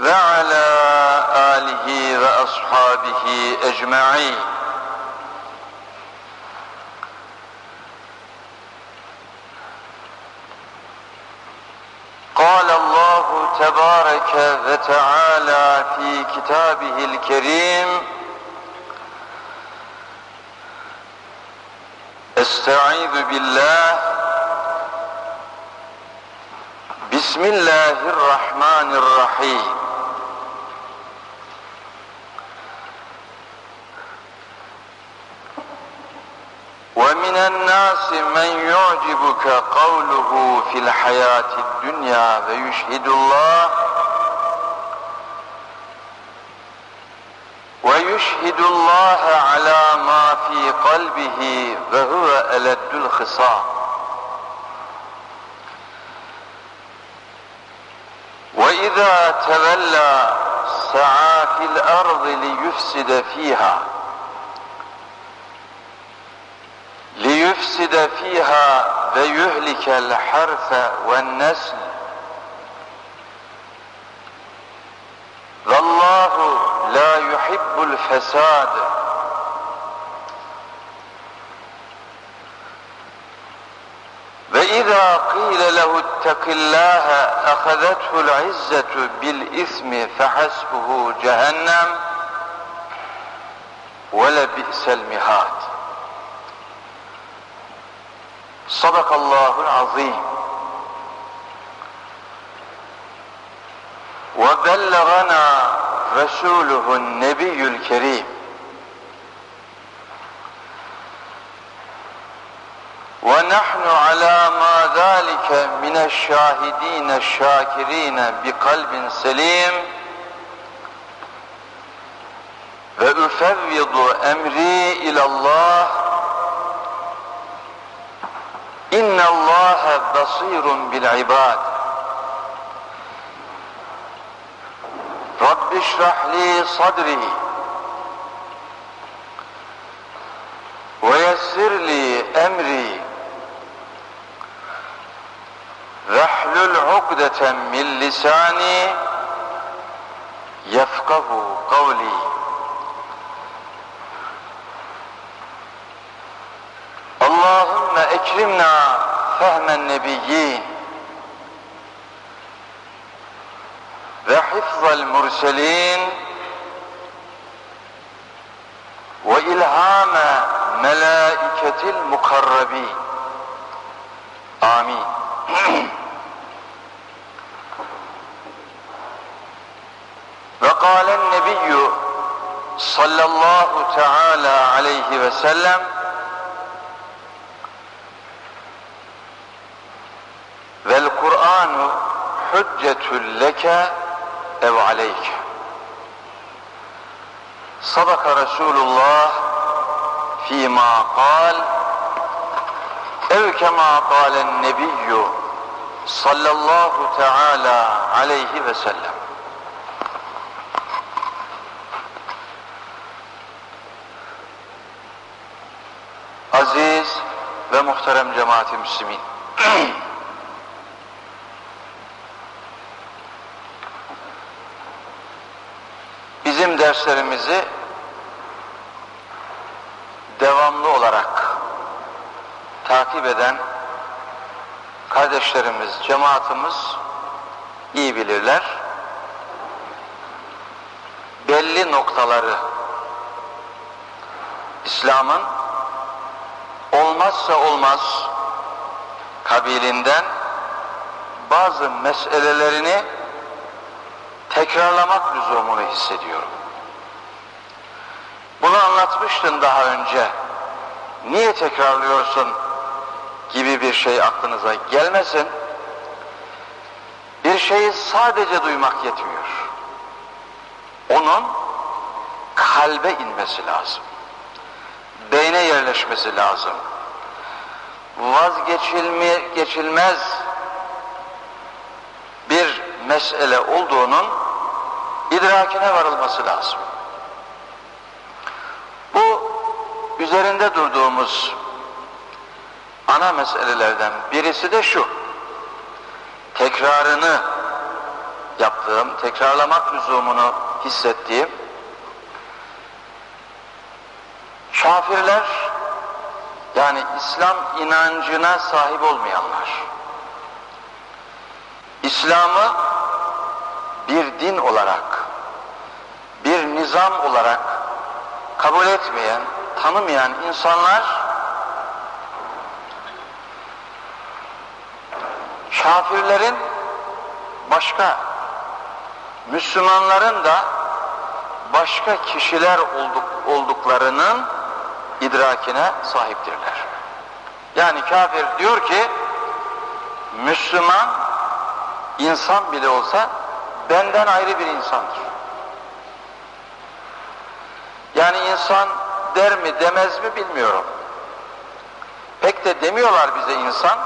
وعلى آله وأصحابه أجمعين. قال الله تبارك وتعالى في كتابه الكريم أستعيذ بالله. بسم الله الرحمن الرحيم. ومن الناس من يعجبك قوله في الحياة الدنيا ويشهد الله ويشهد الله على ما في قلبه وهو ألد الخصام. وإذا تولى سعى في الأرض ليفسد فيها ليفسد فيها ويهلك الحرث والنسل. والله لا يحب الفساد. وإذا قيل له اتق الله أخذته العزة بالإثم فحسبه جهنم ولبئس المهاد. صدق الله العظيم وبلغنا رسوله النبي الكريم. ونحن على ما ذلك من الشاهدين الشاكرين بقلب سليم. وأفوض أمري إلى الله إن الله بصير بالعباد. رب اشرح لي صدري ويسر لي أمري. واحلل عقدة من لساني يفقه قولي. اللهم اكرمنا فهم النبيين. وحفظ المرسلين. وإلهام ملائكة المقربين. آمين. وقال النبي صلى الله تعالى عليه وسلم Vel Kur'anu hüccetül leke ev aleyke. Sadaka Resulullah fîmâ kal ev kemâ kâlen nebiyyü sallallahu teala aleyhi ve sellem. Aziz ve muhterem cemaati müslimin. derslerimizi devamlı olarak takip eden kardeşlerimiz, cemaatimiz iyi bilirler. Belli noktaları İslam'ın olmazsa olmaz kabilinden bazı meselelerini tekrarlamak lüzumunu hissediyorum. Anlatmıştın daha önce. Niye tekrarlıyorsun gibi bir şey aklınıza gelmesin. Bir şeyi sadece duymak yetmiyor. Onun kalbe inmesi lazım. Beyne yerleşmesi lazım. Vazgeçilmez bir mesele olduğunun idrakine varılması lazım. Bu üzerinde durduğumuz ana meselelerden birisi de şu. Tekrarını yaptığım, tekrarlamak lüzumunu hissettiğim kafirler yani İslam inancına sahip olmayanlar İslam'ı bir din olarak bir nizam olarak kabul etmeyen, tanımayan insanlar kafirlerin başka Müslümanların da başka kişiler olduk, olduklarının idrakine sahiptirler. Yani kafir diyor ki Müslüman insan bile olsa benden ayrı bir insandır. Yani insan der mi demez mi bilmiyorum. Pek de demiyorlar bize insan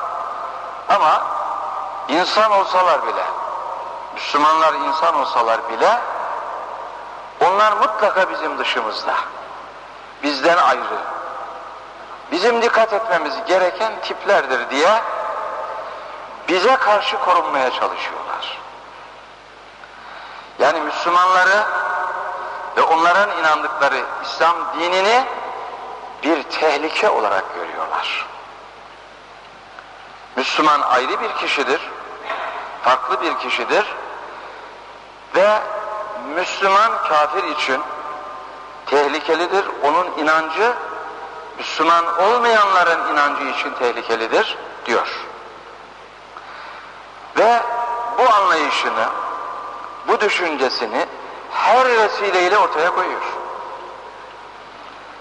ama insan olsalar bile Müslümanlar insan olsalar bile onlar mutlaka bizim dışımızda. Bizden ayrı. Bizim dikkat etmemiz gereken tiplerdir diye bize karşı korunmaya çalışıyorlar. Yani Müslümanları ve onların inandıkları İslam dinini bir tehlike olarak görüyorlar. Müslüman ayrı bir kişidir, farklı bir kişidir ve Müslüman kafir için tehlikelidir. Onun inancı Müslüman olmayanların inancı için tehlikelidir diyor. Ve bu anlayışını, bu düşüncesini her vesileyle ortaya koyuyor.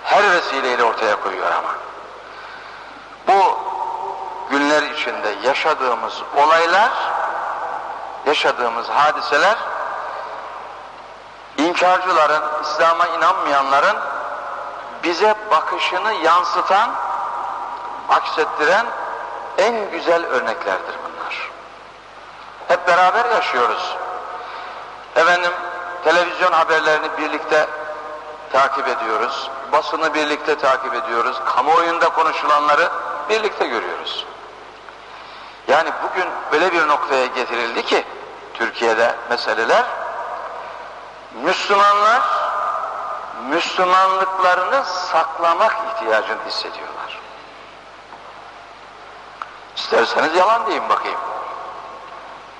Her vesileyle ortaya koyuyor ama. Bu günler içinde yaşadığımız olaylar, yaşadığımız hadiseler, inkarcıların, İslam'a inanmayanların bize bakışını yansıtan, aksettiren en güzel örneklerdir bunlar. Hep beraber yaşıyoruz. Efendim, televizyon haberlerini birlikte takip ediyoruz. Basını birlikte takip ediyoruz. Kamuoyunda konuşulanları birlikte görüyoruz. Yani bugün öyle bir noktaya getirildi ki Türkiye'de meseleler Müslümanlar Müslümanlıklarını saklamak ihtiyacını hissediyorlar. İsterseniz yalan diyeyim bakayım.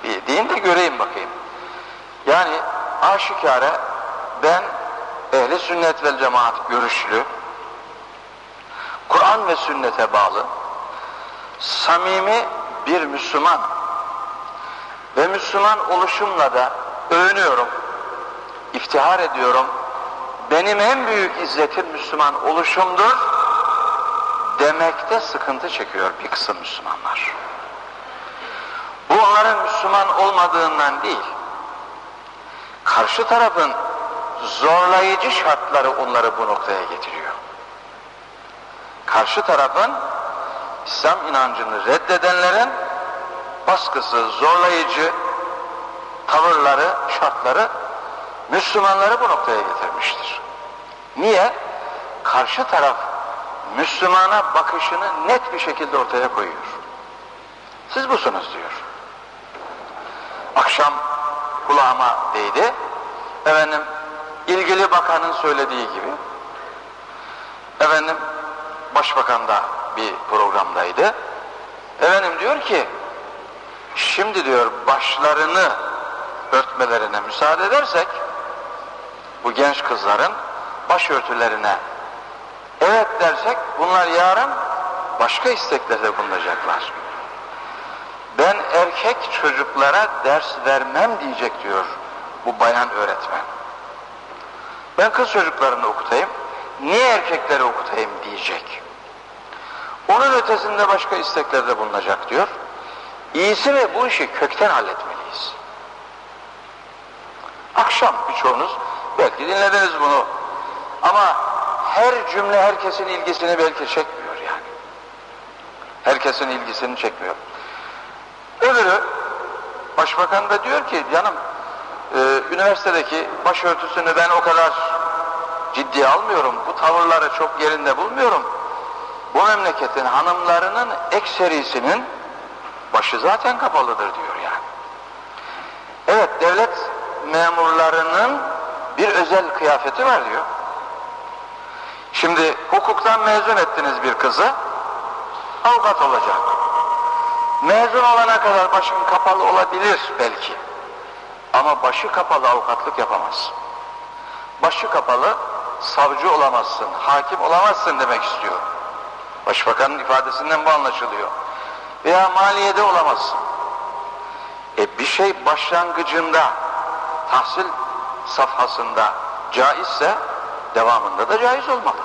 Bir deyin de göreyim bakayım. Yani aşikare ben ehli sünnet ve cemaat görüşlü Kur'an ve sünnete bağlı samimi bir Müslüman ve Müslüman oluşumla da övünüyorum, iftihar ediyorum. Benim en büyük izzetim Müslüman oluşumdur demekte sıkıntı çekiyor bir kısım Müslümanlar. Bu onların Müslüman olmadığından değil, karşı tarafın zorlayıcı şartları onları bu noktaya getiriyor. Karşı tarafın İslam inancını reddedenlerin baskısı, zorlayıcı tavırları, şartları Müslümanları bu noktaya getirmiştir. Niye? Karşı taraf Müslümana bakışını net bir şekilde ortaya koyuyor. Siz busunuz diyor. Akşam kulağıma değdi. Efendim ilgili bakanın söylediği gibi efendim başbakan da bir programdaydı. Efendim diyor ki şimdi diyor başlarını örtmelerine müsaade edersek bu genç kızların başörtülerine evet dersek bunlar yarın başka isteklerde bulunacaklar. Ben erkek çocuklara ders vermem diyecek diyor bu bayan öğretmen. Ben kız çocuklarını okutayım, niye erkekleri okutayım diyecek. Onun ötesinde başka isteklerde bulunacak diyor. İyisi mi bu işi kökten halletmeliyiz. Akşam birçoğunuz belki dinlediniz bunu. Ama her cümle herkesin ilgisini belki çekmiyor yani. Herkesin ilgisini çekmiyor. Öbürü başbakan da diyor ki canım e, üniversitedeki başörtüsünü ben o kadar ciddiye almıyorum. Bu tavırları çok yerinde bulmuyorum. Bu memleketin hanımlarının ekserisinin başı zaten kapalıdır diyor yani. Evet devlet memurlarının bir özel kıyafeti var diyor. Şimdi hukuktan mezun ettiniz bir kızı, avukat olacak. Mezun olana kadar başın kapalı olabilir belki. Ama başı kapalı avukatlık yapamaz. Başı kapalı savcı olamazsın, hakim olamazsın demek istiyor. Başbakanın ifadesinden bu anlaşılıyor. Veya maliyede olamazsın. E bir şey başlangıcında, tahsil safhasında caizse devamında da caiz olmalı.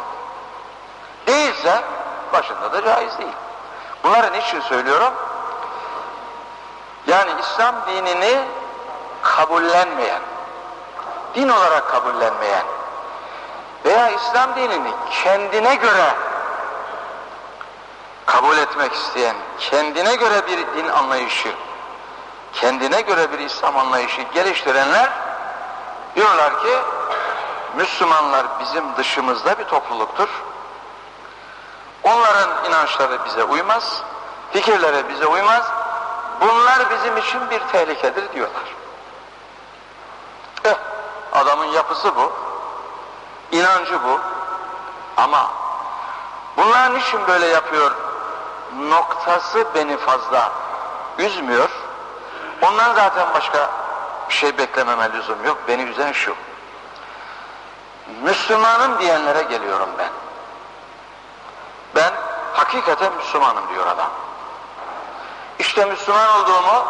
Değilse başında da caiz değil. Bunları niçin söylüyorum? Yani İslam dinini kabullenmeyen, din olarak kabullenmeyen veya İslam dinini kendine göre kabul etmek isteyen, kendine göre bir din anlayışı, kendine göre bir İslam anlayışı geliştirenler diyorlar ki Müslümanlar bizim dışımızda bir topluluktur. Onların inançları bize uymaz, fikirleri bize uymaz. Bunlar bizim için bir tehlikedir diyorlar. Eh, adamın yapısı bu, inancı bu. Ama bunlar niçin böyle yapıyor? Noktası beni fazla üzmüyor. Ondan zaten başka bir şey beklememe lüzum yok. Beni üzen şu. Müslümanım diyenlere geliyorum ben. Ben hakikaten Müslümanım diyor adam. İşte Müslüman olduğumu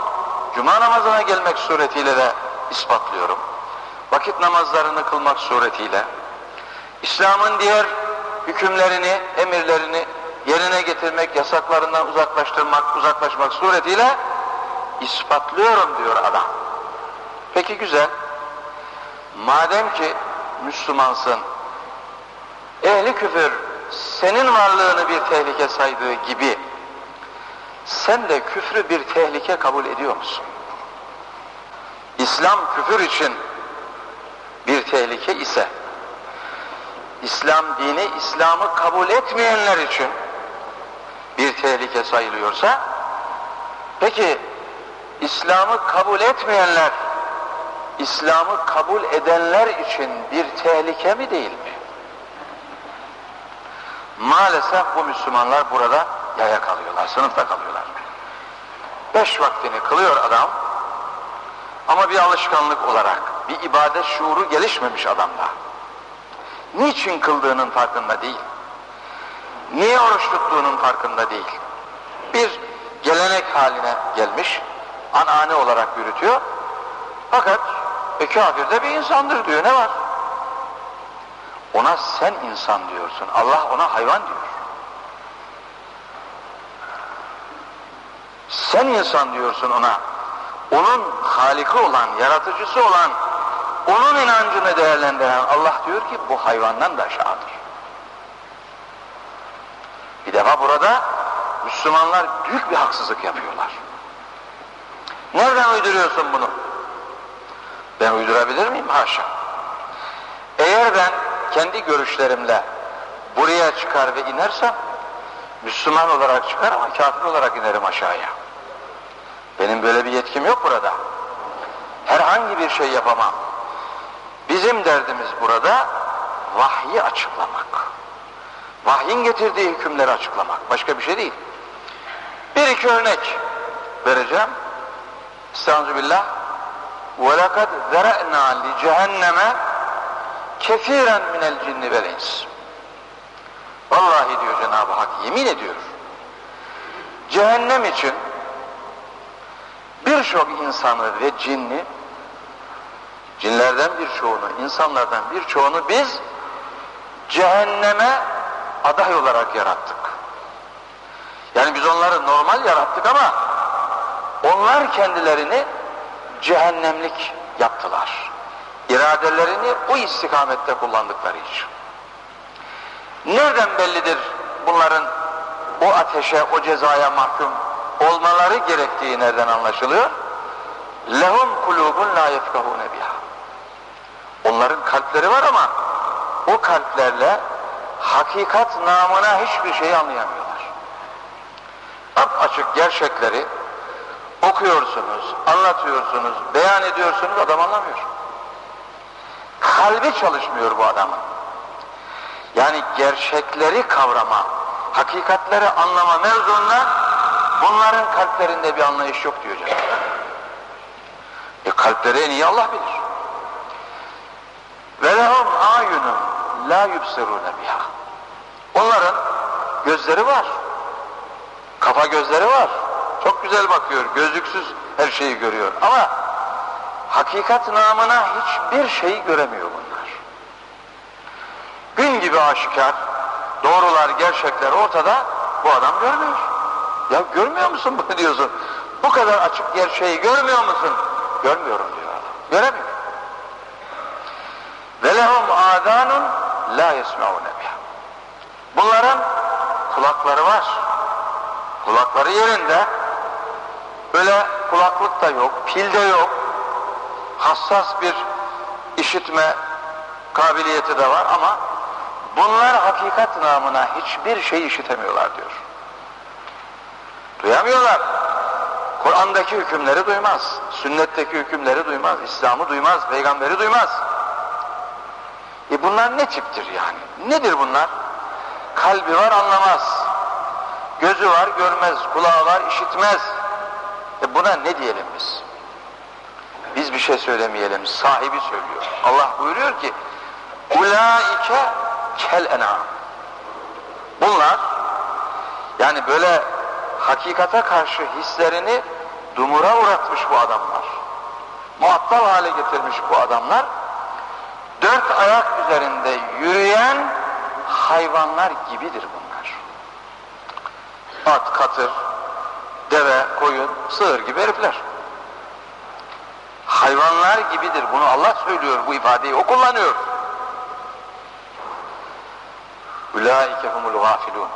Cuma namazına gelmek suretiyle de ispatlıyorum. Vakit namazlarını kılmak suretiyle, İslam'ın diğer hükümlerini, emirlerini yerine getirmek, yasaklarından uzaklaştırmak, uzaklaşmak suretiyle ispatlıyorum diyor adam. Peki güzel. Madem ki Müslümansın, ehli küfür senin varlığını bir tehlike saydığı gibi sen de küfrü bir tehlike kabul ediyor musun? İslam küfür için bir tehlike ise İslam dini İslam'ı kabul etmeyenler için bir tehlike sayılıyorsa peki İslam'ı kabul etmeyenler İslam'ı kabul edenler için bir tehlike mi değil mi? Maalesef bu Müslümanlar burada yaya kalıyorlar, sınıfta kalıyorlar. Beş vaktini kılıyor adam ama bir alışkanlık olarak bir ibadet şuuru gelişmemiş adamda. Niçin kıldığının farkında değil. Niye oruç tuttuğunun farkında değil. Bir gelenek haline gelmiş, anane olarak yürütüyor. Fakat e kafir de bir insandır diyor. Ne var? Ona sen insan diyorsun. Allah ona hayvan diyor. Sen insan diyorsun ona. Onun haliki olan, yaratıcısı olan, onun inancını değerlendiren Allah diyor ki bu hayvandan da aşağıdır. Bir defa burada Müslümanlar büyük bir haksızlık yapıyorlar. Nereden uyduruyorsun bunu? Ben uydurabilir miyim? Haşa. Eğer ben kendi görüşlerimle buraya çıkar ve inersem Müslüman olarak çıkar ama kafir olarak inerim aşağıya. Benim böyle bir yetkim yok burada. Herhangi bir şey yapamam. Bizim derdimiz burada vahyi açıklamak. Vahyin getirdiği hükümleri açıklamak. Başka bir şey değil. Bir iki örnek vereceğim. Estağfirullah. وَلَقَدْ ذَرَأْنَا لِجَهَنَّمَ كَثِيرًا مِنَ الْجِنِّ وَالْاِنْسِ Vallahi diyor Cenab-ı Hak yemin ediyor. Cehennem için birçok insanı ve cinni cinlerden birçoğunu, insanlardan birçoğunu biz cehenneme aday olarak yarattık. Yani biz onları normal yarattık ama onlar kendilerini cehennemlik yaptılar. İradelerini o istikamette kullandıkları için. Nereden bellidir bunların o ateşe, o cezaya mahkum olmaları gerektiği nereden anlaşılıyor? Lehum kulubun la yefkahune biha. Onların kalpleri var ama o kalplerle hakikat namına hiçbir şey anlayamıyorlar. Ap açık gerçekleri okuyorsunuz, anlatıyorsunuz, beyan ediyorsunuz adam anlamıyor. Kalbi çalışmıyor bu adamın. Yani gerçekleri kavrama, hakikatleri anlama mevzunda bunların kalplerinde bir anlayış yok diyor Cenab-ı. E kalpleri en iyi Allah bilir. Lehum ayunun la yubsirune biha. Onların gözleri var. Kafa gözleri var. Çok güzel bakıyor. Gözlüksüz her şeyi görüyor. Ama hakikat namına hiçbir şeyi göremiyor bunlar. Gibi aşikar, doğrular, gerçekler ortada, bu adam görmüyor. Ya görmüyor musun bunu diyorsun. Bu kadar açık gerçeği görmüyor musun? Görmüyorum diyor adam. Göremiyor. Ve lehum adanun la yesmeune. Bunların kulakları var. Kulakları yerinde. Böyle kulaklık da yok, pil de yok. Hassas bir işitme kabiliyeti de var ama bunlar hakikat namına hiçbir şey işitemiyorlar diyor. Duyamıyorlar. Kur'an'daki hükümleri duymaz. Sünnetteki hükümleri duymaz. İslam'ı duymaz. Peygamberi duymaz. E bunlar ne tiptir yani? Nedir bunlar? Kalbi var anlamaz. Gözü var görmez. Kulağı var işitmez. E buna ne diyelim biz? Biz bir şey söylemeyelim. Sahibi söylüyor. Allah buyuruyor ki Ulaike kel en'am. Bunlar yani böyle hakikate karşı hislerini dumura uğratmış bu adamlar. Muattal hale getirmiş bu adamlar. Dört ayak üzerinde yürüyen hayvanlar gibidir bunlar. At, katır, deve, koyun, sığır gibi herifler. Hayvanlar gibidir. Bunu Allah söylüyor bu ifadeyi. O kullanıyor. Ulaike humul gafilun.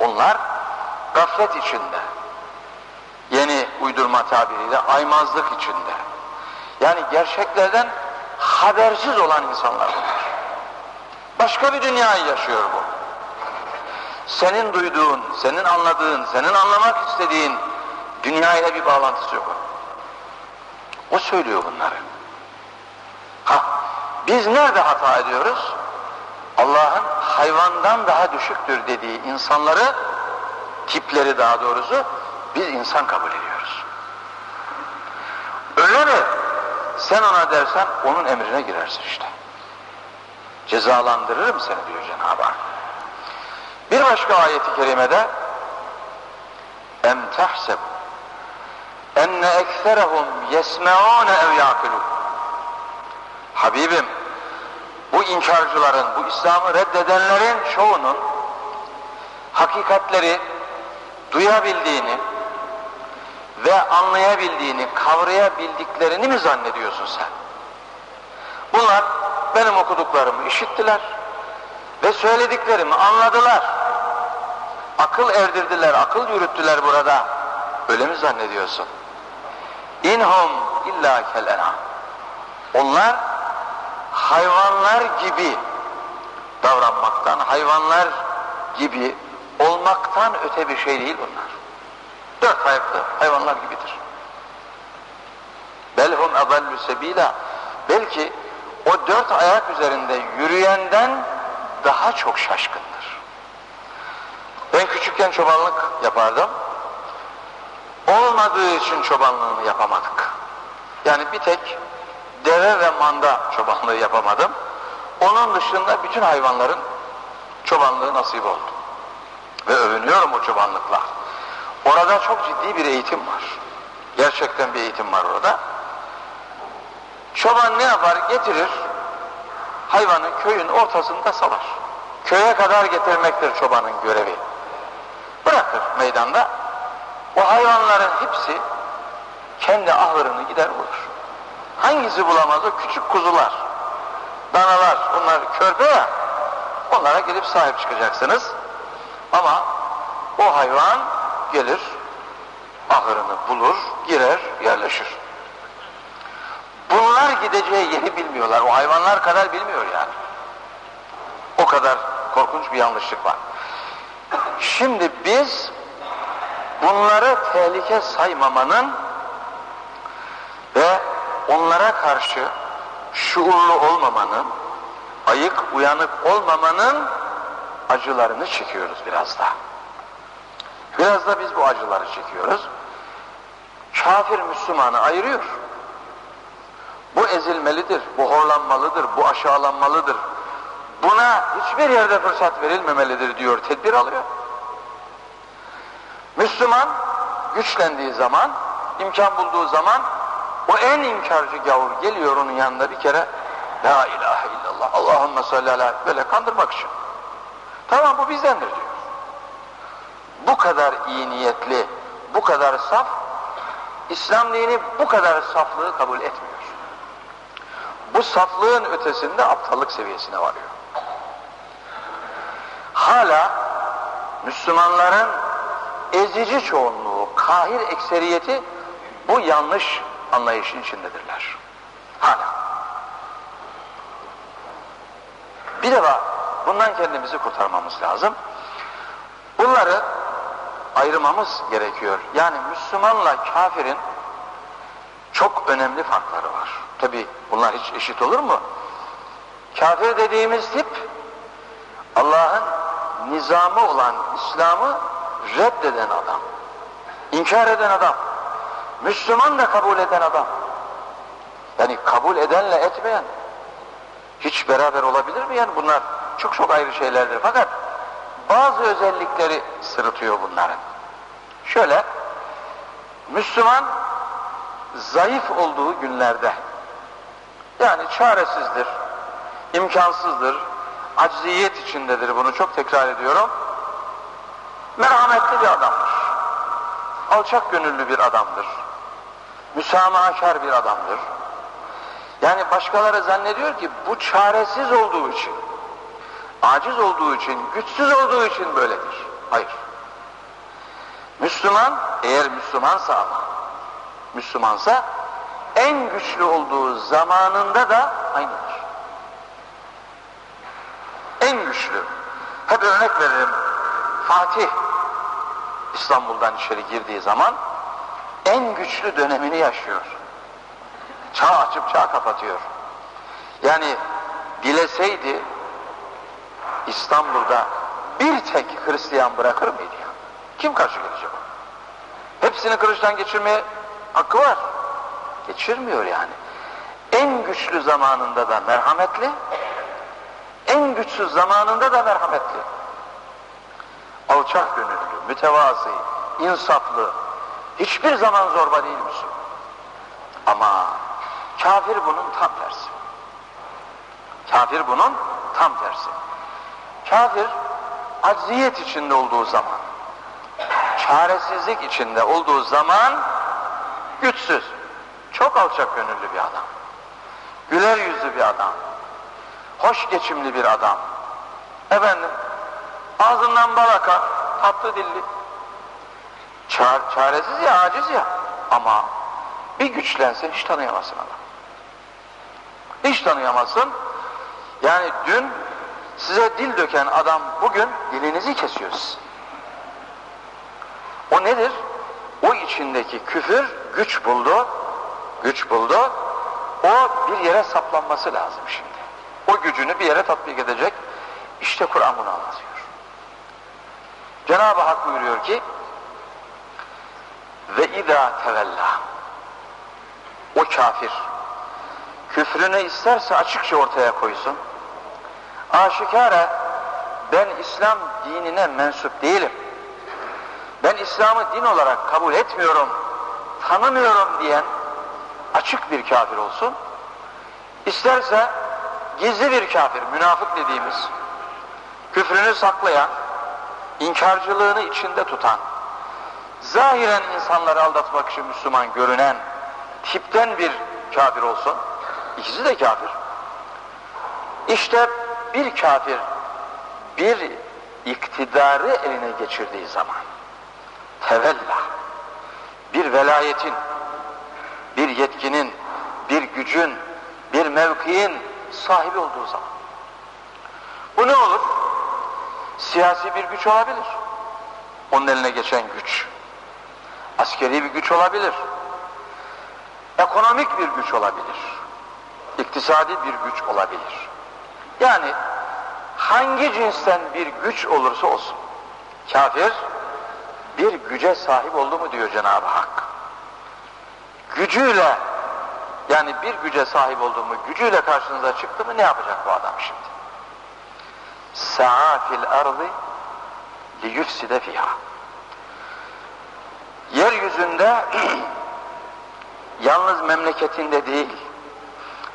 Onlar gaflet içinde. Yeni uydurma tabiriyle aymazlık içinde. Yani gerçeklerden habersiz olan insanlar bunlar. Başka bir dünyayı yaşıyor bu. Senin duyduğun, senin anladığın, senin anlamak istediğin dünyayla bir bağlantısı yok. O söylüyor bunları. Ha, biz nerede hata ediyoruz? Allah'ın hayvandan daha düşüktür dediği insanları, tipleri daha doğrusu, biz insan kabul ediyoruz. Öyle mi? Sen ona dersen onun emrine girersin işte. Cezalandırırım seni diyor Cenab-ı Hak. Bir başka ayeti kerimede em tahseb enne ekserehum yesmeûne ev yâkilûn Habibim bu inkarcıların, bu İslam'ı reddedenlerin çoğunun hakikatleri duyabildiğini ve anlayabildiğini, kavrayabildiklerini mi zannediyorsun sen? Bunlar benim okuduklarımı işittiler ve söylediklerimi anladılar. Akıl erdirdiler, akıl yürüttüler burada. Öyle mi zannediyorsun? İnhum illa kelena. Onlar hayvanlar gibi davranmaktan, hayvanlar gibi olmaktan öte bir şey değil bunlar. Dört ayaklı hayvanlar gibidir. Belhum adallu sebila. Belki o dört ayak üzerinde yürüyenden daha çok şaşkındır. Ben küçükken çobanlık yapardım. Olmadığı için çobanlığını yapamadık. Yani bir tek deve ve manda çobanlığı yapamadım. Onun dışında bütün hayvanların çobanlığı nasip oldu. Ve övünüyorum o çobanlıkla. Orada çok ciddi bir eğitim var. Gerçekten bir eğitim var orada. Çoban ne yapar? Getirir, hayvanı köyün ortasında salar. Köye kadar getirmektir çobanın görevi. Bırakır meydanda. O hayvanların hepsi kendi ahırını gider bulur. Hangisi bulamaz o? Küçük kuzular, danalar, bunlar körpe ya. Onlara gelip sahip çıkacaksınız. Ama o hayvan gelir, ahırını bulur, girer, yerleşir. Bunlar gideceği yeri bilmiyorlar. O hayvanlar kadar bilmiyor yani. O kadar korkunç bir yanlışlık var. Şimdi biz bunları tehlike saymamanın onlara karşı şuurlu olmamanın, ayık, uyanık olmamanın acılarını çekiyoruz biraz da. Biraz da biz bu acıları çekiyoruz. Kafir Müslümanı ayırıyor. Bu ezilmelidir, bu horlanmalıdır, bu aşağılanmalıdır. Buna hiçbir yerde fırsat verilmemelidir diyor, tedbir alıyor. Müslüman güçlendiği zaman, imkan bulduğu zaman o en inkarcı gavur geliyor onun yanında bir kere La ilahe illallah, Allahümme salli ala böyle kandırmak için. Tamam bu bizdendir diyor. Bu kadar iyi niyetli, bu kadar saf, İslam dini bu kadar saflığı kabul etmiyor. Bu saflığın ötesinde aptallık seviyesine varıyor. Hala Müslümanların ezici çoğunluğu, kahir ekseriyeti bu yanlış anlayışın içindedirler. Hala. Bir defa bundan kendimizi kurtarmamız lazım. Bunları ayırmamız gerekiyor. Yani Müslümanla kafirin çok önemli farkları var. Tabi bunlar hiç eşit olur mu? Kafir dediğimiz tip Allah'ın nizamı olan İslam'ı reddeden adam. İnkar eden adam. Müslüman da kabul eden adam. Yani kabul edenle etmeyen hiç beraber olabilir mi? Yani bunlar çok çok ayrı şeylerdir. Fakat bazı özellikleri sırıtıyor bunların. Şöyle, Müslüman zayıf olduğu günlerde, yani çaresizdir, imkansızdır, acziyet içindedir bunu çok tekrar ediyorum. Merhametli bir adamdır. Alçak gönüllü bir adamdır. Müsamahakar bir adamdır. Yani başkaları zannediyor ki bu çaresiz olduğu için, aciz olduğu için, güçsüz olduğu için böyledir. Hayır. Müslüman eğer Müslümansa ama Müslümansa en güçlü olduğu zamanında da aynıdır. En güçlü. Hep örnek veririm. Fatih İstanbul'dan içeri girdiği zaman en güçlü dönemini yaşıyor. Çağ açıp çağ kapatıyor. Yani dileseydi İstanbul'da bir tek Hristiyan bırakır mıydı? Kim karşı gelecek o? Hepsini kılıçtan geçirmeye hakkı var. Geçirmiyor yani. En güçlü zamanında da merhametli, en güçsüz zamanında da merhametli. Alçak gönüllü, mütevazi, insaflı, hiçbir zaman zorba değil misin? Ama kafir bunun tam tersi. Kafir bunun tam tersi. Kafir acziyet içinde olduğu zaman, çaresizlik içinde olduğu zaman güçsüz, çok alçak gönüllü bir adam. Güler yüzlü bir adam. Hoş geçimli bir adam. Efendim, ağzından bal akar, tatlı dilli. Çar, çaresiz ya, aciz ya. Ama bir güçlense hiç tanıyamazsın adam. Hiç tanıyamazsın. Yani dün size dil döken adam bugün dilinizi kesiyor O nedir? O içindeki küfür güç buldu, güç buldu. O bir yere saplanması lazım şimdi. O gücünü bir yere tatbik edecek. İşte Kur'an bunu anlatıyor. Cenab-ı Hak buyuruyor ki ve idâ tevella o kafir küfrünü isterse açıkça ortaya koysun. Aşikare ben İslam dinine mensup değilim. Ben İslam'ı din olarak kabul etmiyorum tanımıyorum diyen açık bir kafir olsun. İsterse gizli bir kafir münafık dediğimiz küfrünü saklayan inkarcılığını içinde tutan zahiren insanları aldatmak için Müslüman görünen tipten bir kafir olsun. İkisi de kafir. İşte bir kafir bir iktidarı eline geçirdiği zaman tevella bir velayetin bir yetkinin bir gücün bir mevkiin sahibi olduğu zaman bu ne olur? Siyasi bir güç olabilir. Onun eline geçen güç askeri bir güç olabilir. ekonomik bir güç olabilir. İktisadi bir güç olabilir. Yani hangi cinsten bir güç olursa olsun kafir bir güce sahip oldu mu diyor Cenab-ı Hak. Gücüyle yani bir güce sahip oldu mu, gücüyle karşınıza çıktı mı ne yapacak bu adam şimdi? Sa'a fil ardı liyufside fiha. Yeryüzünde yalnız memleketinde değil,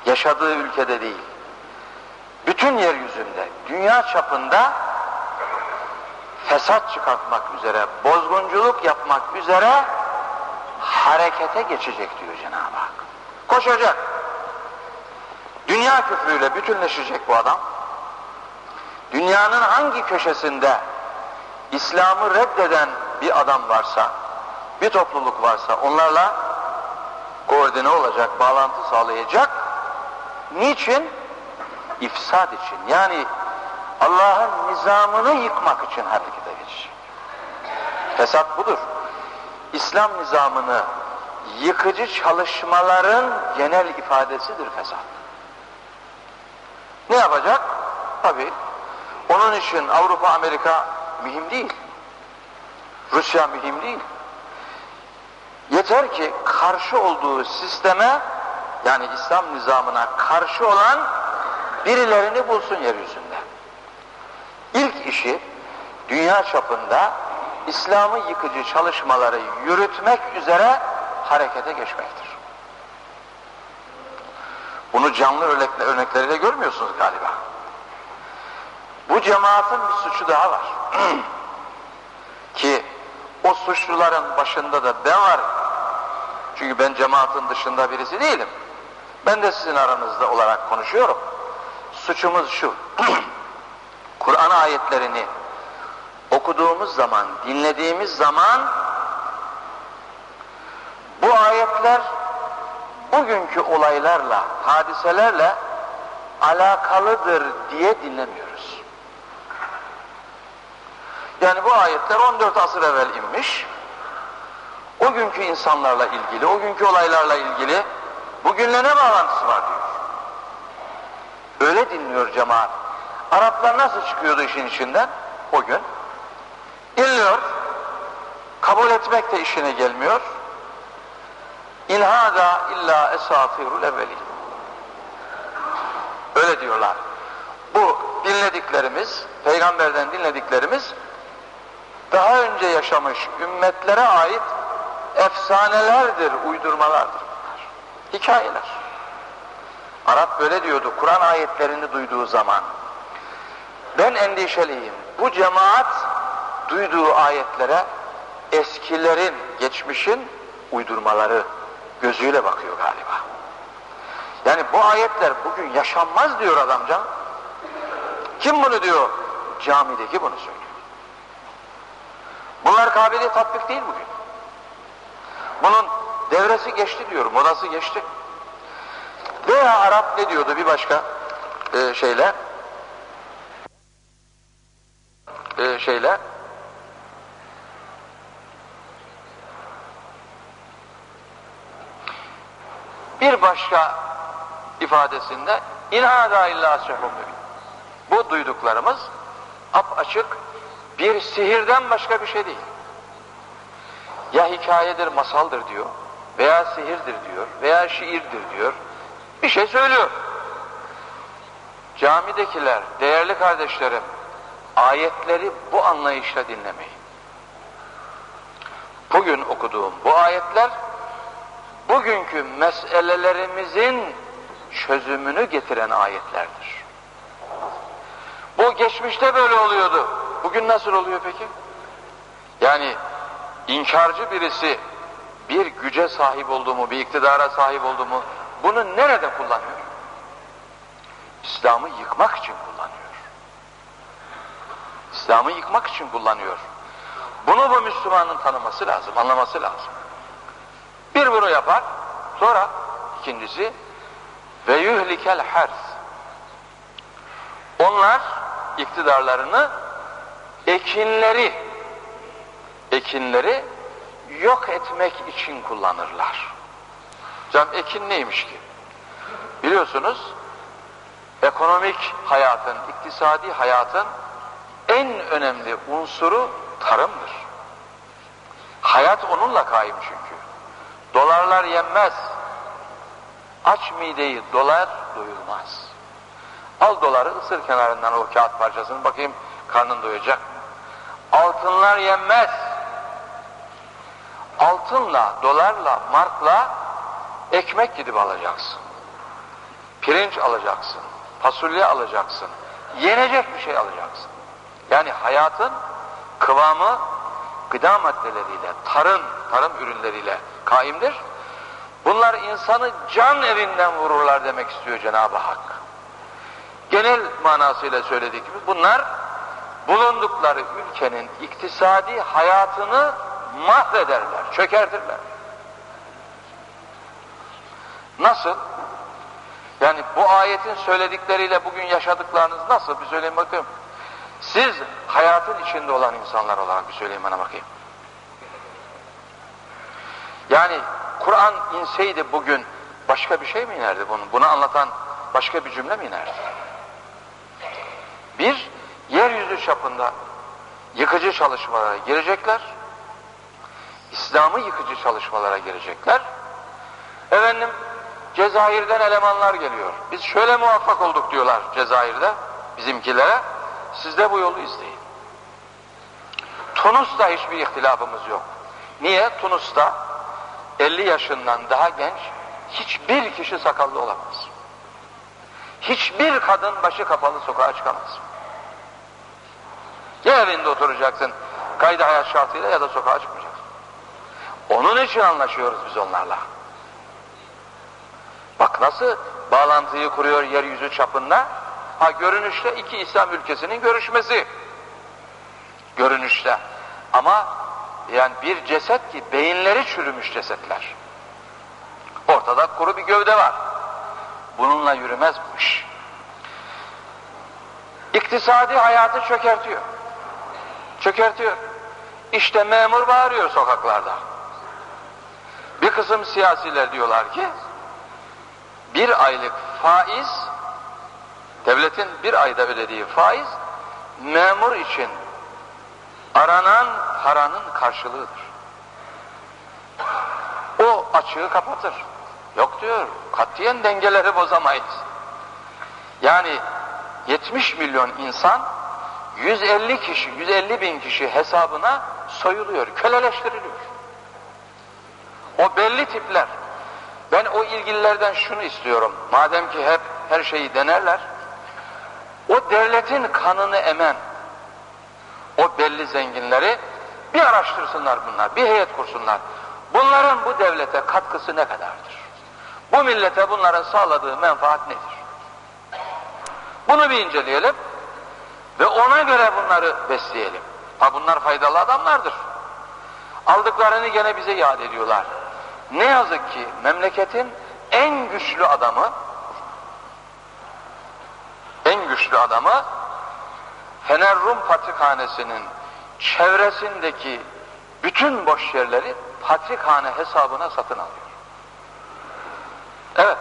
yaşadığı ülkede değil, bütün yeryüzünde, dünya çapında fesat çıkartmak üzere, bozgunculuk yapmak üzere harekete geçecek diyor Cenab-ı Hak. Koşacak. Dünya küfrüyle bütünleşecek bu adam. Dünyanın hangi köşesinde İslam'ı reddeden bir adam varsa, bir topluluk varsa onlarla koordine olacak, bağlantı sağlayacak. Niçin? İfsad için. Yani Allah'ın nizamını yıkmak için harekete geçecek. Fesat budur. İslam nizamını yıkıcı çalışmaların genel ifadesidir fesat. Ne yapacak? Tabi onun için Avrupa, Amerika mühim değil. Rusya mühim değil. Yeter ki karşı olduğu sisteme yani İslam nizamına karşı olan birilerini bulsun yeryüzünde. İlk işi dünya çapında İslam'ı yıkıcı çalışmaları yürütmek üzere harekete geçmektir. Bunu canlı örnekle, örnekleriyle görmüyorsunuz galiba. Bu cemaatin bir suçu daha var. Ki o suçluların başında da ben var. Çünkü ben cemaatin dışında birisi değilim. Ben de sizin aranızda olarak konuşuyorum. Suçumuz şu. Kur'an ayetlerini okuduğumuz zaman, dinlediğimiz zaman bu ayetler bugünkü olaylarla, hadiselerle alakalıdır diye dinlemiyoruz. Yani bu ayetler 14 asır evvel inmiş. O günkü insanlarla ilgili, o günkü olaylarla ilgili bugünle ne bağlantısı var diyor. Öyle dinliyor cemaat. Araplar nasıl çıkıyordu işin içinden o gün? Dinliyor, kabul etmek de işine gelmiyor. İn hâdâ illâ esâfirul evvelîn. Öyle diyorlar. Bu dinlediklerimiz, peygamberden dinlediklerimiz daha önce yaşamış ümmetlere ait efsanelerdir, uydurmalardır bunlar. Hikayeler. Arap böyle diyordu Kur'an ayetlerini duyduğu zaman. Ben endişeliyim. Bu cemaat duyduğu ayetlere eskilerin, geçmişin uydurmaları gözüyle bakıyor galiba. Yani bu ayetler bugün yaşanmaz diyor adamca. Kim bunu diyor? Camideki bunu söylüyor. Bunlar kabili tatbik değil bugün. Bunun devresi geçti diyor, modası geçti. Veya Arap ne diyordu bir başka e, şeyle e, şeyle bir başka ifadesinde inhada illa sehum bu duyduklarımız ap açık bir sihirden başka bir şey değil. Ya hikayedir, masaldır diyor veya sihirdir diyor veya şiirdir diyor. Bir şey söylüyor. Camidekiler, değerli kardeşlerim, ayetleri bu anlayışla dinlemeyin. Bugün okuduğum bu ayetler bugünkü meselelerimizin çözümünü getiren ayetlerdir. Bu geçmişte böyle oluyordu. Bugün nasıl oluyor peki? Yani inkarcı birisi bir güce sahip olduğumu, bir iktidara sahip olduğumu bunu nerede kullanıyor? İslam'ı yıkmak için kullanıyor. İslam'ı yıkmak için kullanıyor. Bunu bu Müslümanın tanıması lazım, anlaması lazım. Bir bunu yapar, sonra ikincisi ve yuhlikel hers. Onlar iktidarlarını ekinleri ekinleri yok etmek için kullanırlar. Cam ekin neymiş ki? Biliyorsunuz ekonomik hayatın, iktisadi hayatın en önemli unsuru tarımdır. Hayat onunla kaim çünkü. Dolarlar yenmez. Aç mideyi dolar doyulmaz. Al doları ısır kenarından o kağıt parçasını bakayım karnın doyacak mı? Altınlar yenmez. Altınla, dolarla, markla ekmek gidip alacaksın. Pirinç alacaksın. Fasulye alacaksın. Yenecek bir şey alacaksın. Yani hayatın kıvamı gıda maddeleriyle, tarım, tarım ürünleriyle kaimdir. Bunlar insanı can evinden vururlar demek istiyor Cenab-ı Hak. Genel manasıyla söyledik gibi bunlar bulundukları ülkenin iktisadi hayatını mahvederler, çökertirler. Nasıl? Yani bu ayetin söyledikleriyle bugün yaşadıklarınız nasıl? Bir söyleyin bakayım. Siz hayatın içinde olan insanlar olarak bir söyleyin bana bakayım. Yani Kur'an inseydi bugün başka bir şey mi inerdi bunu? Bunu anlatan başka bir cümle mi inerdi? Bir, yeryüzü çapında yıkıcı çalışmalara girecekler. İslam'ı yıkıcı çalışmalara girecekler. Efendim, Cezayir'den elemanlar geliyor. Biz şöyle muvaffak olduk diyorlar Cezayir'de bizimkilere. Siz de bu yolu izleyin. Tunus'ta hiçbir ihtilafımız yok. Niye? Tunus'ta 50 yaşından daha genç hiçbir kişi sakallı olamaz. Hiçbir kadın başı kapalı sokağa çıkamaz. Ya evinde oturacaksın kaydı hayat şartıyla ya da sokağa çıkmayacaksın. Onun için anlaşıyoruz biz onlarla. Bak nasıl bağlantıyı kuruyor yeryüzü çapında. Ha görünüşte iki İslam ülkesinin görüşmesi. Görünüşte. Ama yani bir ceset ki beyinleri çürümüş cesetler. Ortada kuru bir gövde var. Bununla yürümez bu iş. İktisadi hayatı çökertiyor. Çökertiyor. İşte memur bağırıyor sokaklarda. Bir kısım siyasiler diyorlar ki bir aylık faiz devletin bir ayda ödediği faiz memur için aranan paranın karşılığıdır. O açığı kapatır. Yok diyor, katiyen dengeleri bozamayız. Yani 70 milyon insan 150 kişi, 150 bin kişi hesabına soyuluyor, köleleştiriliyor. O belli tipler. Ben o ilgililerden şunu istiyorum. Madem ki hep her şeyi denerler, o devletin kanını emen, o belli zenginleri bir araştırsınlar bunlar, bir heyet kursunlar. Bunların bu devlete katkısı ne kadardır? Bu millete bunların sağladığı menfaat nedir? Bunu bir inceleyelim ve ona göre bunları besleyelim. Ha bunlar faydalı adamlardır. Aldıklarını gene bize yad ediyorlar. Ne yazık ki memleketin en güçlü adamı en güçlü adamı Fener Rum Patrikhanesi'nin çevresindeki bütün boş yerleri patrikhane hesabına satın alıyor. Evet.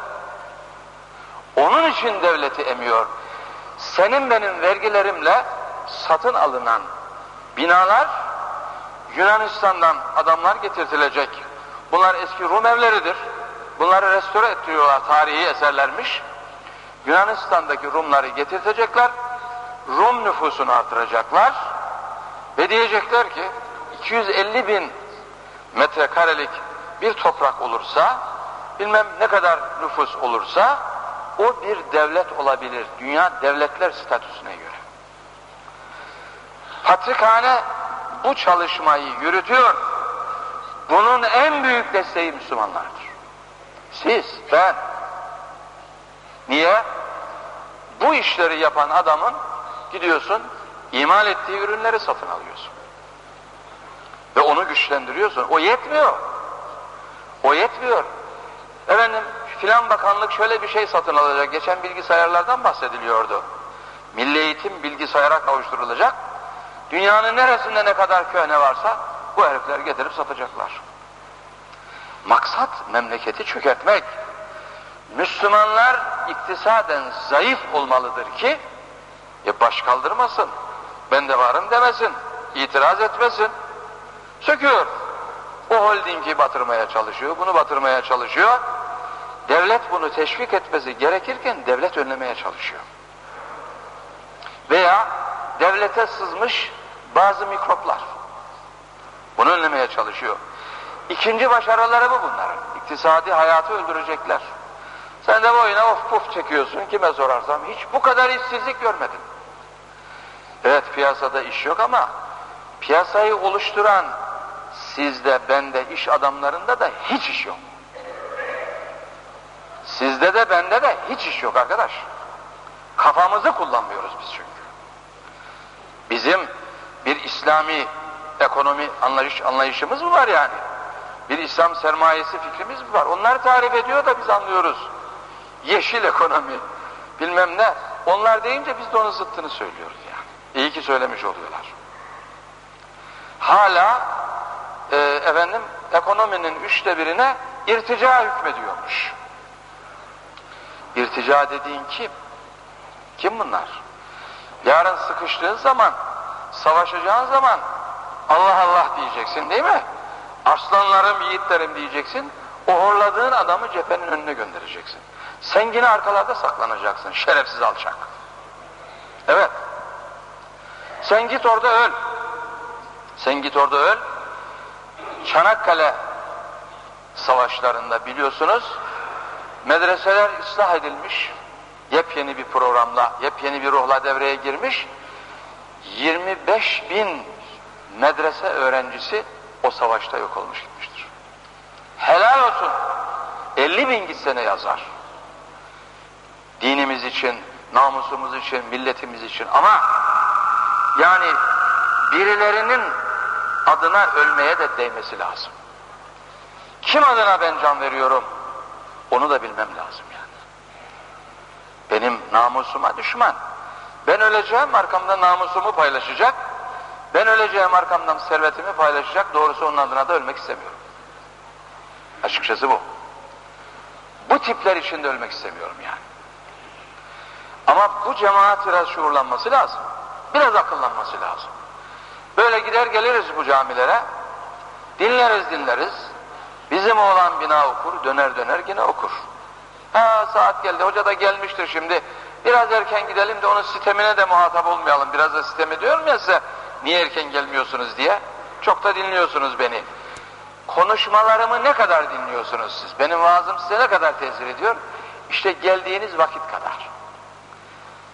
Onun için devleti emiyor. Senin benim vergilerimle satın alınan binalar Yunanistan'dan adamlar getirtilecek. Bunlar eski Rum evleridir. Bunları restore ettiriyorlar, tarihi eserlermiş. Yunanistan'daki Rumları getirtecekler. Rum nüfusunu artıracaklar. Ve diyecekler ki 250 bin metrekarelik bir toprak olursa bilmem ne kadar nüfus olursa o bir devlet olabilir. Dünya devletler statüsüne göre. Patrikhane bu çalışmayı yürütüyor. Bunun en büyük desteği Müslümanlardır. Siz, ben. Niye? Bu işleri yapan adamın gidiyorsun, imal ettiği ürünleri satın alıyorsun. Ve onu güçlendiriyorsun. O yetmiyor. O yetmiyor. Efendim filan bakanlık şöyle bir şey satın alacak. Geçen bilgisayarlardan bahsediliyordu. Milli eğitim bilgisayara kavuşturulacak. Dünyanın neresinde ne kadar köhne varsa bu herifler getirip satacaklar. Maksat memleketi çökertmek. Müslümanlar iktisaden zayıf olmalıdır ki e baş kaldırmasın. Ben de varım demesin. itiraz etmesin. Söküyor. O holdingi batırmaya çalışıyor, bunu batırmaya çalışıyor. Devlet bunu teşvik etmesi gerekirken devlet önlemeye çalışıyor. Veya devlete sızmış bazı mikroplar. Bunu önlemeye çalışıyor. İkinci başarıları bu bunların. İktisadi hayatı öldürecekler. Sen de boyuna of puf çekiyorsun. Kime sorarsam hiç bu kadar işsizlik görmedim. Evet piyasada iş yok ama piyasayı oluşturan sizde, bende, iş adamlarında da hiç iş yok. Sizde de bende de hiç iş yok arkadaş. Kafamızı kullanmıyoruz biz çünkü. Bizim bir İslami ekonomi anlayış, anlayışımız mı var yani? Bir İslam sermayesi fikrimiz mi var? Onlar tarif ediyor da biz anlıyoruz. Yeşil ekonomi, bilmem ne. Onlar deyince biz de onun zıttını söylüyoruz yani. İyi ki söylemiş oluyorlar. Hala e, efendim ekonominin üçte birine irtica hükmediyormuş. İrtica dediğin kim? Kim bunlar? Yarın sıkıştığın zaman, savaşacağın zaman Allah Allah diyeceksin değil mi? Aslanlarım, yiğitlerim diyeceksin. O adamı cephenin önüne göndereceksin. Sen yine arkalarda saklanacaksın. Şerefsiz alçak. Evet. Sen git orada öl. Sen git orada öl. Çanakkale savaşlarında biliyorsunuz medreseler ıslah edilmiş. Yepyeni bir programla, yepyeni bir ruhla devreye girmiş. 25 bin medrese öğrencisi o savaşta yok olmuş gitmiştir. Helal olsun. 50 bin gitse ne yazar? Dinimiz için, namusumuz için, milletimiz için ama yani birilerinin adına ölmeye de değmesi lazım. Kim adına ben can veriyorum? Onu da bilmem lazım yani. Benim namusuma düşman. Ben öleceğim arkamda namusumu paylaşacak. Ben öleceğim arkamdan servetimi paylaşacak. Doğrusu onun adına da ölmek istemiyorum. Açıkçası bu. Bu tipler içinde ölmek istemiyorum yani. Ama bu cemaat biraz şuurlanması lazım. Biraz akıllanması lazım. Böyle gider geliriz bu camilere. Dinleriz dinleriz. Bizim oğlan bina okur, döner döner yine okur. Ha saat geldi, hoca da gelmiştir şimdi. Biraz erken gidelim de onun sistemine de muhatap olmayalım. Biraz da sistemi diyorum ya size, niye erken gelmiyorsunuz diye. Çok da dinliyorsunuz beni. Konuşmalarımı ne kadar dinliyorsunuz siz? Benim vaazım size ne kadar tesir ediyor? İşte geldiğiniz vakit kadar.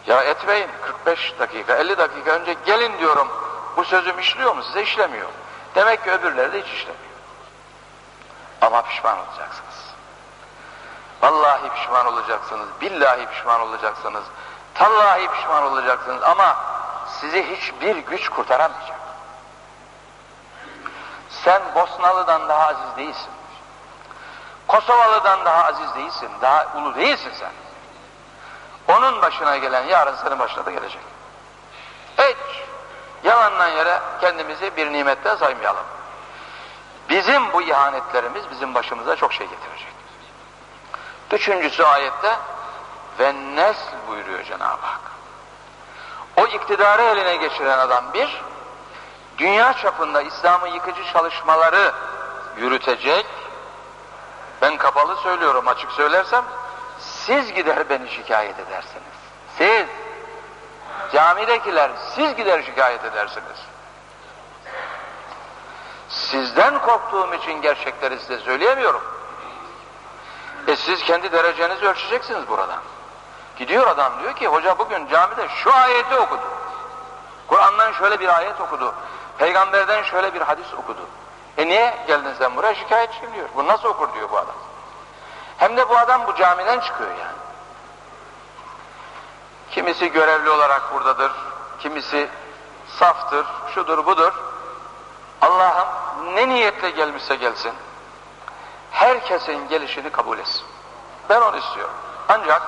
Ya etmeyin 45 dakika 50 dakika önce gelin diyorum. Bu sözüm işliyor mu size işlemiyor. Demek ki öbürleri de hiç işlemiyor. Ama pişman olacaksınız. Vallahi pişman olacaksınız. Billahi pişman olacaksınız. Tallahi pişman olacaksınız ama sizi hiçbir güç kurtaramayacak. Sen Bosnalı'dan daha aziz değilsin. Kosovalı'dan daha aziz değilsin. Daha ulu değilsin sen. Onun başına gelen yarın senin başına da gelecek. Hiç yalandan yere kendimizi bir nimette saymayalım. Bizim bu ihanetlerimiz bizim başımıza çok şey getirecek. Üçüncüsü ayette ve nesl buyuruyor Cenab-ı Hak. O iktidarı eline geçiren adam bir, dünya çapında İslam'ı yıkıcı çalışmaları yürütecek, ben kapalı söylüyorum açık söylersem, siz gider beni şikayet edersiniz. Siz, camidekiler siz gider şikayet edersiniz. Sizden korktuğum için gerçekleri size söyleyemiyorum. E siz kendi derecenizi ölçeceksiniz buradan. Gidiyor adam diyor ki hoca bugün camide şu ayeti okudu. Kur'an'dan şöyle bir ayet okudu. Peygamberden şöyle bir hadis okudu. E niye geldin sen buraya şikayetçiyim diyor. Bu nasıl okur diyor bu adam. Hem de bu adam bu camiden çıkıyor yani. Kimisi görevli olarak buradadır. Kimisi saftır, şudur budur. Allah'ım ne niyetle gelmişse gelsin. Herkesin gelişini kabul etsin. Ben onu istiyorum. Ancak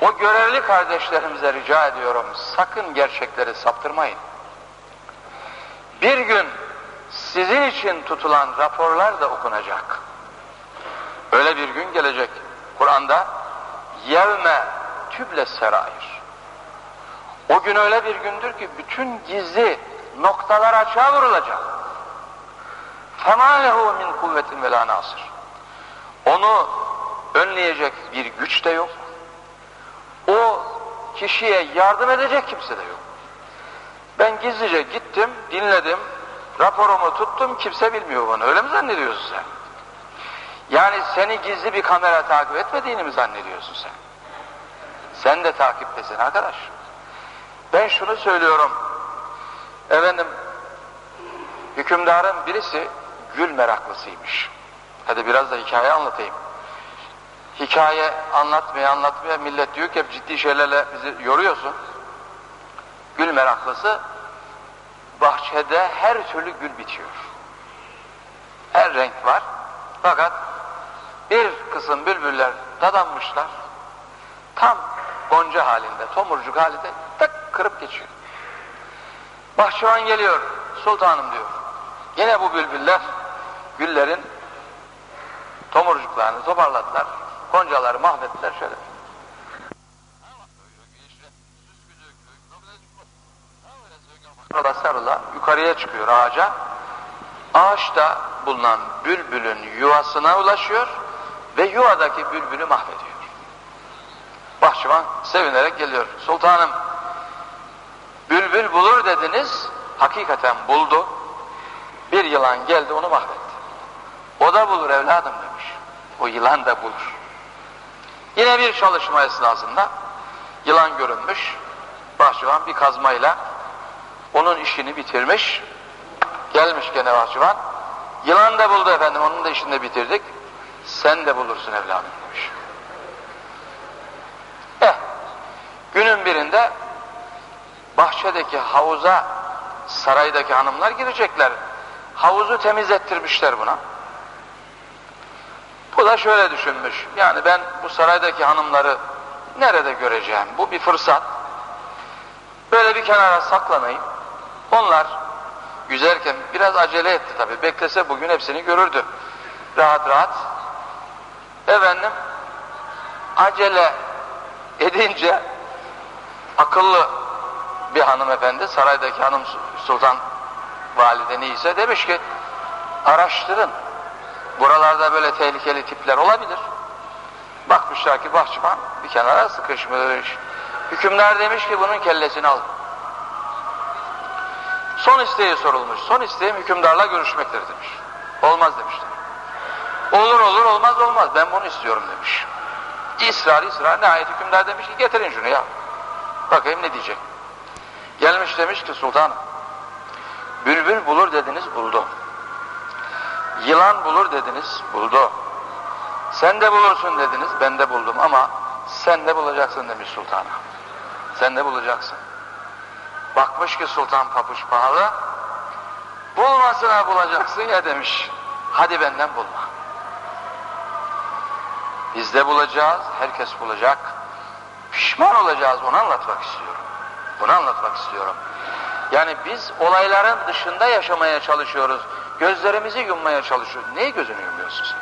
o görevli kardeşlerimize rica ediyorum sakın gerçekleri saptırmayın. Bir gün sizin için tutulan raporlar da okunacak. Öyle bir gün gelecek. Kur'an'da yevme tüble serair. O gün öyle bir gündür ki bütün gizli noktalar açığa vurulacak. فَمَا لَهُ مِنْ قُوَّةٍ وَلَا نَاصِرٍ Onu önleyecek bir güç de yok. o kişiye yardım edecek kimse de yok. Ben gizlice gittim, dinledim, raporumu tuttum, kimse bilmiyor bunu. Öyle mi zannediyorsun sen? Yani seni gizli bir kamera takip etmediğini mi zannediyorsun sen? Sen de takiptesin arkadaş. Ben şunu söylüyorum. Efendim, hükümdarın birisi gül meraklısıymış. Hadi biraz da hikaye anlatayım. Hikaye anlatmaya anlatmaya millet diyor ki hep ciddi şeylerle bizi yoruyorsun. Gül meraklısı bahçede her türlü gül bitiyor. Her renk var. Fakat bir kısım bülbüller dadanmışlar. Tam gonca halinde, tomurcuk halinde tak kırıp geçiyor. Bahçıvan geliyor, sultanım diyor. Yine bu bülbüller güllerin tomurcuklarını toparladılar. Goncaları mahvettiler şöyle. Sarıla sarıla yukarıya çıkıyor ağaca. Ağaçta bulunan bülbülün yuvasına ulaşıyor ve yuvadaki bülbülü mahvediyor. Bahçıvan sevinerek geliyor. Sultanım bülbül bulur dediniz, hakikaten buldu. Bir yılan geldi onu mahvetti. O da bulur evladım demiş. O yılan da bulur. Yine bir çalışma esnasında yılan görünmüş. Bahçıvan bir kazmayla onun işini bitirmiş. Gelmiş gene bahçıvan. Yılan da buldu efendim onun da işini de bitirdik. Sen de bulursun evladım demiş. Eh günün birinde bahçedeki havuza saraydaki hanımlar girecekler. Havuzu temizlettirmişler buna. Bu da şöyle düşünmüş. Yani ben bu saraydaki hanımları nerede göreceğim? Bu bir fırsat. Böyle bir kenara saklanayım. Onlar yüzerken biraz acele etti tabii. Beklese bugün hepsini görürdü. Rahat rahat. Efendim acele edince akıllı bir hanımefendi saraydaki hanım sultan valide ise demiş ki araştırın buralarda böyle tehlikeli tipler olabilir. Bakmışlar ki bahçıvan bir kenara sıkışmış. Hükümdar demiş ki bunun kellesini al. Son isteği sorulmuş. Son isteğim hükümdarla görüşmektir demiş. Olmaz demişler. Olur olur olmaz olmaz. Ben bunu istiyorum demiş. Israr ısrar nihayet hükümdar demiş ki getirin şunu ya. Bakayım ne diyecek. Gelmiş demiş ki sultanım, bülbül bulur dediniz buldu. Yılan bulur dediniz buldu. Sen de bulursun dediniz ben de buldum ama sen de bulacaksın demiş sultana. Sen de bulacaksın. Bakmış ki sultan papuç pahalı, bulmasına bulacaksın ya demiş. Hadi benden bulma. Biz de bulacağız, herkes bulacak. Pişman olacağız, onu anlatmak istiyorum. Bunu anlatmak istiyorum. Yani biz olayların dışında yaşamaya çalışıyoruz. Gözlerimizi yummaya çalışıyoruz. Neyi gözünü yumuyorsun sen?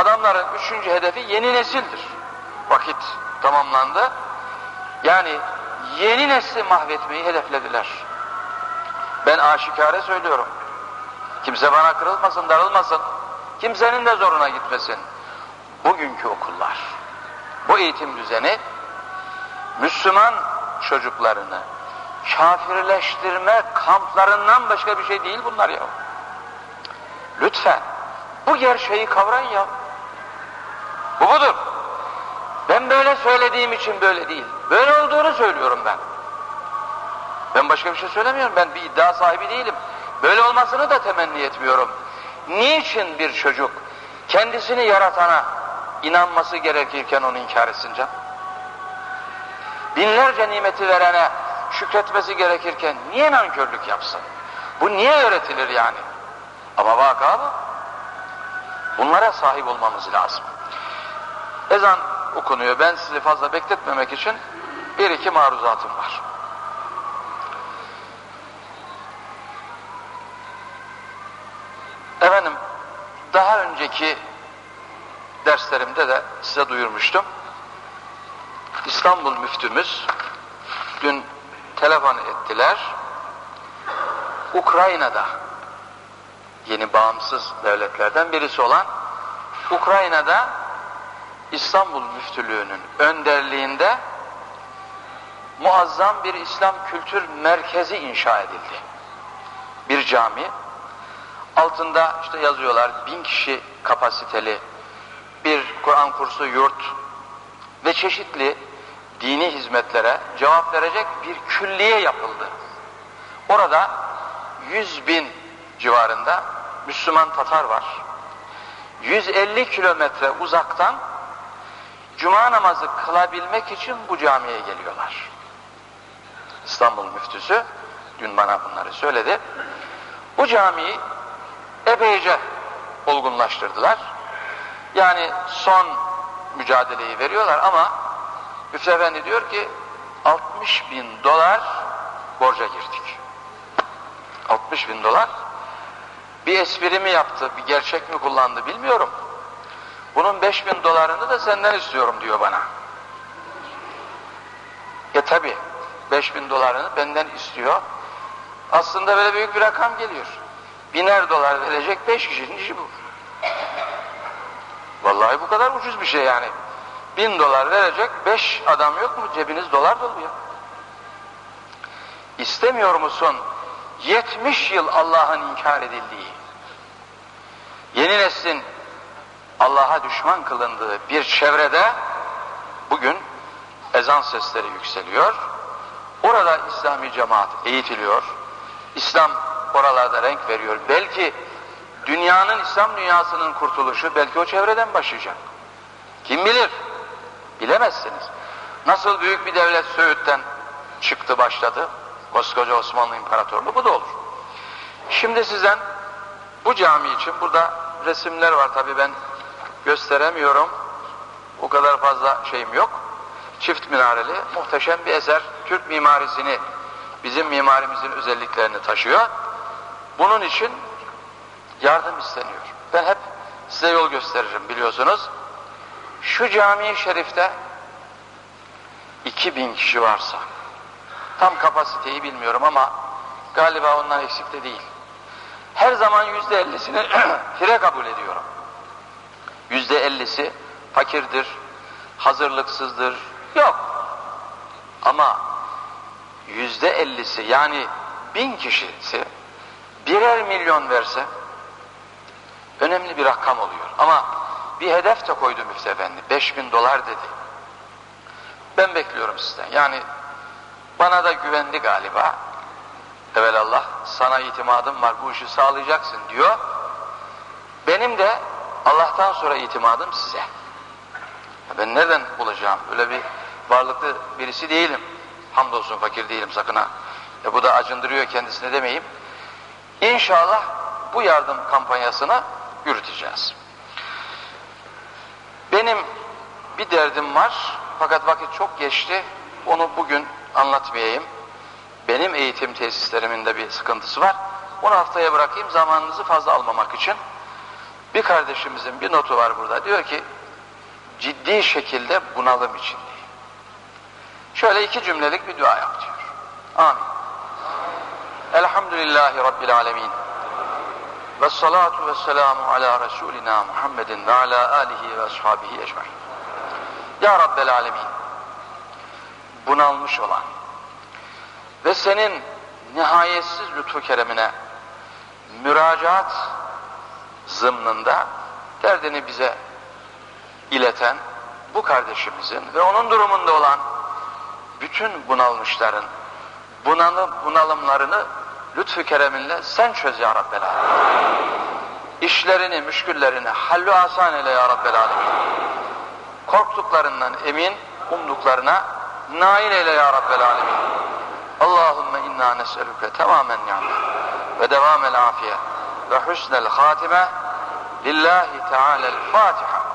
Adamların üçüncü hedefi yeni nesildir. Vakit tamamlandı. Yani yeni nesli mahvetmeyi hedeflediler. Ben aşikare söylüyorum. Kimse bana kırılmasın, darılmasın. Kimsenin de zoruna gitmesin. Bugünkü okullar, bu eğitim düzeni Müslüman çocuklarını kafirleştirme kamplarından başka bir şey değil bunlar ya. Lütfen bu gerçeği kavrayın ya. Bu budur. Ben böyle söylediğim için böyle değil. Böyle olduğunu söylüyorum ben. Ben başka bir şey söylemiyorum. Ben bir iddia sahibi değilim. Böyle olmasını da temenni etmiyorum. Niçin bir çocuk kendisini yaratana inanması gerekirken onu inkar etsin canım? binlerce nimeti verene şükretmesi gerekirken niye nankörlük yapsın? Bu niye öğretilir yani? Ama vaka bu. Bunlara sahip olmamız lazım. Ezan okunuyor. Ben sizi fazla bekletmemek için bir iki maruzatım var. Efendim, Daha önceki derslerimde de size duyurmuştum. İstanbul müftümüz telefon ettiler. Ukrayna'da yeni bağımsız devletlerden birisi olan Ukrayna'da İstanbul Müftülüğü'nün önderliğinde muazzam bir İslam kültür merkezi inşa edildi. Bir cami, altında işte yazıyorlar bin kişi kapasiteli bir Kur'an kursu yurt ve çeşitli dini hizmetlere cevap verecek bir külliye yapıldı. Orada 100 bin civarında Müslüman Tatar var. 150 kilometre uzaktan cuma namazı kılabilmek için bu camiye geliyorlar. İstanbul müftüsü dün bana bunları söyledi. Bu camiyi epeyce olgunlaştırdılar. Yani son mücadeleyi veriyorlar ama Müftü Efendi diyor ki 60 bin dolar borca girdik. 60 bin dolar bir espri mi yaptı, bir gerçek mi kullandı bilmiyorum. Bunun 5 bin dolarını da senden istiyorum diyor bana. E tabi 5 bin dolarını benden istiyor. Aslında böyle büyük bir rakam geliyor. Biner dolar verecek 5 kişinin işi bu. Vallahi bu kadar ucuz bir şey yani. Bin dolar verecek beş adam yok mu? Cebiniz dolar doluyor. İstemiyor musun? 70 yıl Allah'ın inkar edildiği, yeni neslin Allah'a düşman kılındığı bir çevrede bugün ezan sesleri yükseliyor. Orada İslami cemaat eğitiliyor. İslam oralarda renk veriyor. Belki dünyanın, İslam dünyasının kurtuluşu belki o çevreden başlayacak. Kim bilir? Bilemezsiniz. Nasıl büyük bir devlet Söğüt'ten çıktı başladı. Koskoca Osmanlı İmparatorluğu bu da olur. Şimdi sizden bu cami için burada resimler var tabi ben gösteremiyorum. O kadar fazla şeyim yok. Çift minareli muhteşem bir eser. Türk mimarisini bizim mimarimizin özelliklerini taşıyor. Bunun için yardım isteniyor. Ben hep size yol gösteririm biliyorsunuz. Şu cami şerifte 2000 kişi varsa tam kapasiteyi bilmiyorum ama galiba ondan eksik de değil. Her zaman yüzde ellisini fire kabul ediyorum. Yüzde ellisi fakirdir, hazırlıksızdır. Yok. Ama yüzde ellisi yani bin kişisi birer milyon verse önemli bir rakam oluyor. Ama bir hedef de koydu Müftü Efendi. 5000 dolar dedi. Ben bekliyorum sizden. Yani bana da güvendi galiba. Allah sana itimadım var bu işi sağlayacaksın diyor. Benim de Allah'tan sonra itimadım size. Ben nereden bulacağım? Öyle bir varlıklı birisi değilim. Hamdolsun fakir değilim sakın ha. E bu da acındırıyor kendisine demeyeyim. İnşallah bu yardım kampanyasını yürüteceğiz. Benim bir derdim var fakat vakit çok geçti. Onu bugün anlatmayayım. Benim eğitim tesislerimin de bir sıkıntısı var. Onu haftaya bırakayım zamanınızı fazla almamak için. Bir kardeşimizin bir notu var burada. Diyor ki ciddi şekilde bunalım içindeyim. Şöyle iki cümlelik bir dua yap diyor. Amin. Elhamdülillahi Rabbil Alemin. Ve salatu ve selamu ala Resulina Muhammedin ve ala alihi ve ashabihi ecmain. Ya Rabbel Alemin, bunalmış olan ve senin nihayetsiz lütfu keremine müracaat zımnında derdini bize ileten bu kardeşimizin ve onun durumunda olan bütün bunalmışların bunalım, bunalımlarını lütfü kereminle sen çöz ya Rabbel Alemin. İşlerini, müşküllerini hallü asan eyle ya Rabbel Alemin. Korktuklarından emin, umduklarına nail eyle ya Rabbel Alemin. Allahümme inna nes'elüke tamamen ni'me ve devamel afiye ve husnel hatime lillahi teala'l Fatiha.